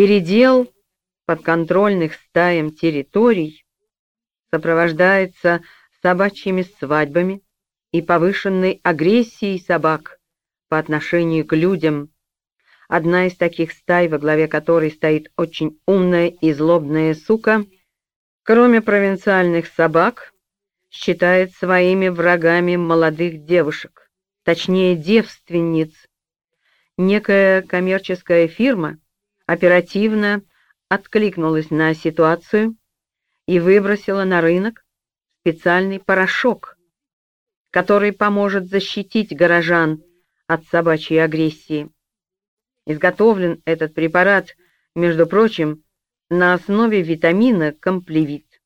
Передел подконтрольных стаям территорий сопровождается собачьими свадьбами и повышенной агрессией собак по отношению к людям. Одна из таких стай, во главе которой стоит очень умная и злобная сука, кроме провинциальных собак, считает своими врагами молодых девушек, точнее девственниц. Некая коммерческая фирма оперативно откликнулась на ситуацию и выбросила на рынок специальный порошок, который поможет защитить горожан от собачьей агрессии. Изготовлен этот препарат, между прочим, на основе витамина комплевит.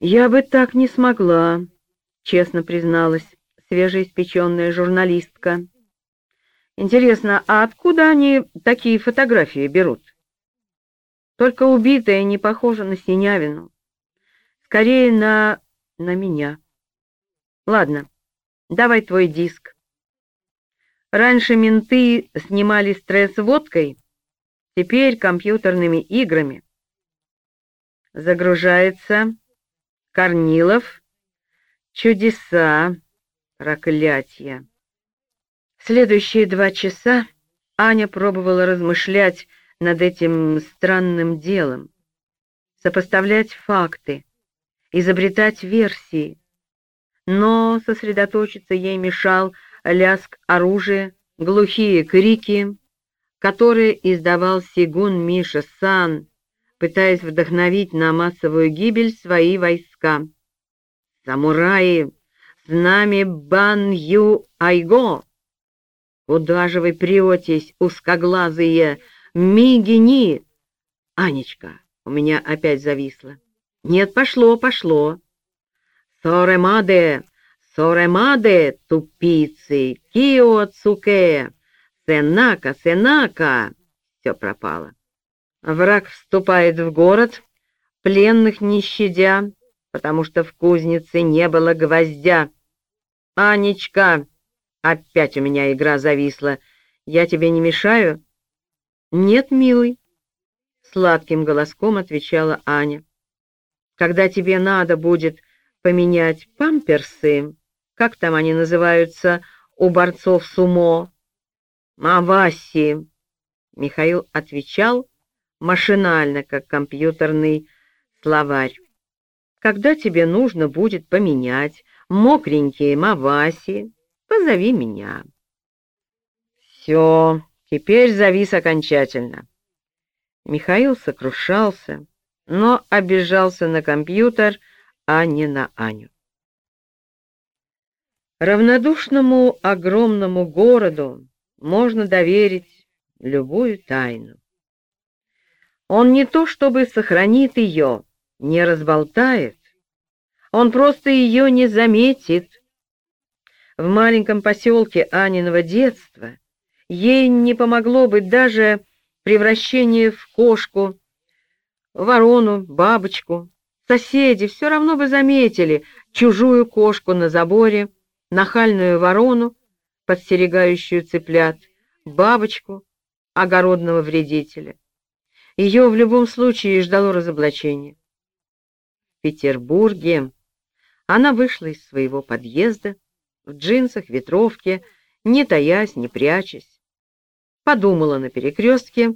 «Я бы так не смогла», — честно призналась свежеиспеченная журналистка. «Интересно, а откуда они такие фотографии берут?» Только убитая не похожа на Синявину. Скорее на... на меня. Ладно, давай твой диск. Раньше менты снимали стресс водкой, теперь компьютерными играми. Загружается Корнилов. Чудеса, проклятие. Следующие два часа Аня пробовала размышлять над этим странным делом, сопоставлять факты, изобретать версии. Но сосредоточиться ей мешал лязг оружия, глухие крики, которые издавал Сигун Миша Сан, пытаясь вдохновить на массовую гибель свои войска. «Самураи! С нами Бан Ю Айго! Куда же вы претесь, узкоглазые мигини?» «Анечка, у меня опять зависло. Нет, пошло, пошло. Соремаде, соремаде, тупицы, кио цуке, сенака, сенака!» Все пропало. Враг вступает в город, пленных не щадя, потому что в кузнице не было гвоздя. «Анечка, опять у меня игра зависла. Я тебе не мешаю?» «Нет, милый», — сладким голоском отвечала Аня. «Когда тебе надо будет поменять памперсы, как там они называются у борцов сумо?» «Маваси», — Михаил отвечал, — машинально, как компьютерный словарь. Когда тебе нужно будет поменять мокренькие маваси, позови меня. Все, теперь завис окончательно. Михаил сокрушался, но обижался на компьютер, а не на Аню. Равнодушному огромному городу можно доверить любую тайну. Он не то чтобы сохранит ее, не разболтает, он просто ее не заметит. В маленьком поселке Аниного детства ей не помогло бы даже превращение в кошку, ворону, бабочку. Соседи все равно бы заметили чужую кошку на заборе, нахальную ворону, подстерегающую цыплят, бабочку, огородного вредителя. Ее в любом случае ждало разоблачение. В Петербурге она вышла из своего подъезда в джинсах, ветровке, не таясь, не прячась. Подумала на перекрестке,